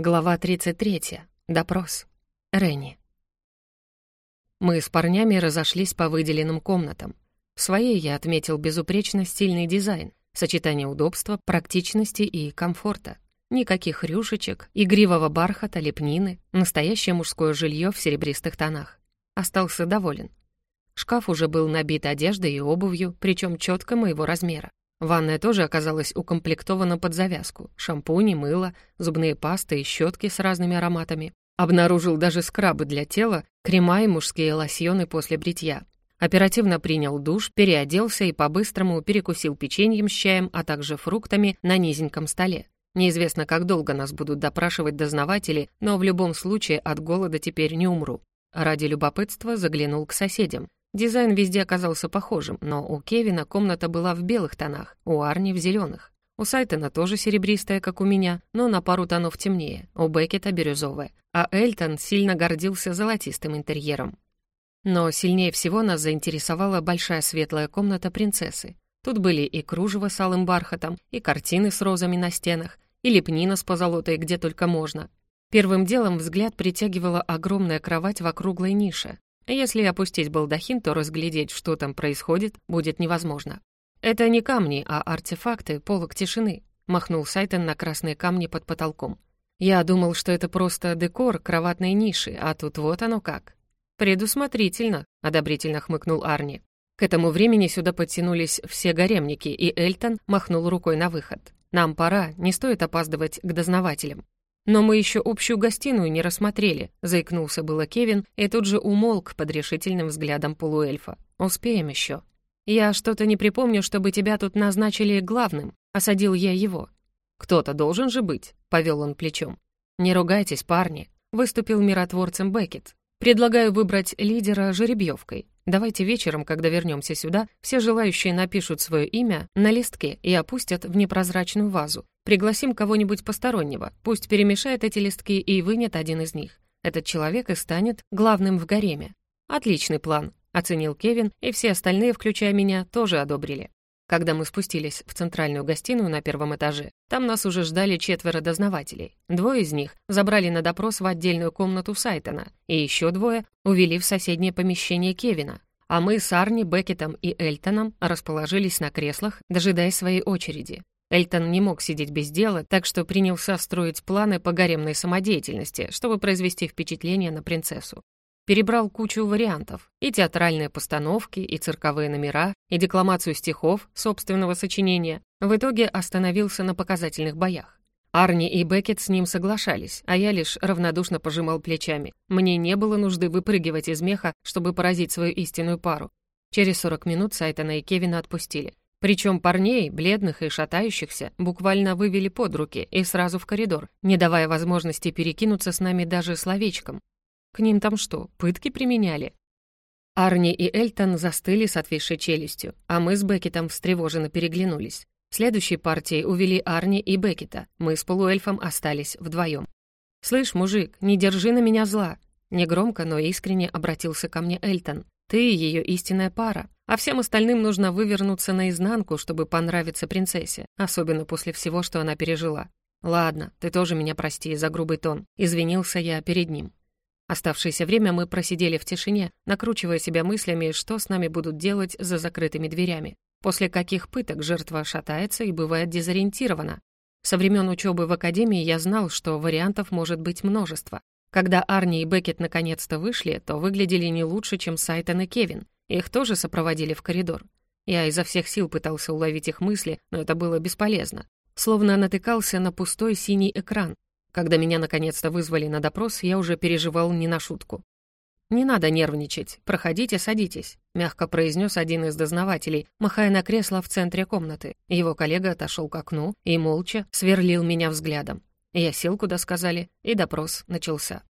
Глава 33. Допрос. Ренни. Мы с парнями разошлись по выделенным комнатам. В своей я отметил безупречно стильный дизайн, сочетание удобства, практичности и комфорта. Никаких рюшечек, игривого бархата, лепнины, настоящее мужское жилье в серебристых тонах. Остался доволен. Шкаф уже был набит одеждой и обувью, причем четко моего размера. Ванная тоже оказалась укомплектована под завязку. Шампуни, мыло, зубные пасты и щетки с разными ароматами. Обнаружил даже скрабы для тела, крема и мужские лосьоны после бритья. Оперативно принял душ, переоделся и по-быстрому перекусил печеньем с чаем, а также фруктами на низеньком столе. Неизвестно, как долго нас будут допрашивать дознаватели, но в любом случае от голода теперь не умру. Ради любопытства заглянул к соседям. Дизайн везде оказался похожим, но у Кевина комната была в белых тонах, у Арни — в зеленых. У Сайтона тоже серебристая, как у меня, но на пару тонов темнее, у Беккета — бирюзовая, а Эльтон сильно гордился золотистым интерьером. Но сильнее всего нас заинтересовала большая светлая комната принцессы. Тут были и кружево с алым бархатом, и картины с розами на стенах, и лепнина с позолотой где только можно. Первым делом взгляд притягивала огромная кровать в округлой нише, если опустить балдахин, то разглядеть, что там происходит, будет невозможно. «Это не камни, а артефакты, полок тишины», — махнул Сайтон на красные камни под потолком. «Я думал, что это просто декор кроватной ниши, а тут вот оно как». «Предусмотрительно», — одобрительно хмыкнул Арни. К этому времени сюда подтянулись все гаремники, и Эльтон махнул рукой на выход. «Нам пора, не стоит опаздывать к дознавателям». «Но мы еще общую гостиную не рассмотрели», — заикнулся было Кевин и тут же умолк под решительным взглядом полуэльфа. «Успеем еще». «Я что-то не припомню, чтобы тебя тут назначили главным», — осадил я его. «Кто-то должен же быть», — повел он плечом. «Не ругайтесь, парни», — выступил миротворцем Беккет. «Предлагаю выбрать лидера жеребьевкой. Давайте вечером, когда вернемся сюда, все желающие напишут свое имя на листке и опустят в непрозрачную вазу. Пригласим кого-нибудь постороннего, пусть перемешает эти листки и вынет один из них. Этот человек и станет главным в гареме. Отличный план, оценил Кевин, и все остальные, включая меня, тоже одобрили. Когда мы спустились в центральную гостиную на первом этаже, там нас уже ждали четверо дознавателей. Двое из них забрали на допрос в отдельную комнату Сайтона, и еще двое увели в соседнее помещение Кевина. А мы с Арни, Беккетом и Эльтоном расположились на креслах, дожидаясь своей очереди. Эльтон не мог сидеть без дела, так что принялся строить планы по гаремной самодеятельности, чтобы произвести впечатление на принцессу. Перебрал кучу вариантов. И театральные постановки, и цирковые номера, и декламацию стихов собственного сочинения. В итоге остановился на показательных боях. Арни и Беккет с ним соглашались, а я лишь равнодушно пожимал плечами. Мне не было нужды выпрыгивать из меха, чтобы поразить свою истинную пару. Через 40 минут Сайтона и Кевина отпустили. Причем парней, бледных и шатающихся, буквально вывели под руки и сразу в коридор, не давая возможности перекинуться с нами даже словечком. К ним там что, пытки применяли? Арни и Эльтон застыли с отвисшей челюстью, а мы с Беккетом встревоженно переглянулись. Следующей партией увели Арни и Беккета, мы с полуэльфом остались вдвоем. «Слышь, мужик, не держи на меня зла!» Негромко, но искренне обратился ко мне Эльтон. «Ты ее истинная пара а всем остальным нужно вывернуться наизнанку, чтобы понравиться принцессе, особенно после всего, что она пережила. «Ладно, ты тоже меня прости за грубый тон», — извинился я перед ним. Оставшееся время мы просидели в тишине, накручивая себя мыслями, что с нами будут делать за закрытыми дверями, после каких пыток жертва шатается и бывает дезориентирована. Со времен учебы в академии я знал, что вариантов может быть множество. Когда Арни и Беккет наконец-то вышли, то выглядели не лучше, чем Сайтон и Кевин — их тоже сопроводили в коридор. Я изо всех сил пытался уловить их мысли, но это было бесполезно. Словно натыкался на пустой синий экран. Когда меня наконец-то вызвали на допрос, я уже переживал не на шутку. «Не надо нервничать. Проходите, садитесь», — мягко произнес один из дознавателей, махая на кресло в центре комнаты. Его коллега отошел к окну и молча сверлил меня взглядом. Я сел, куда сказали, и допрос начался.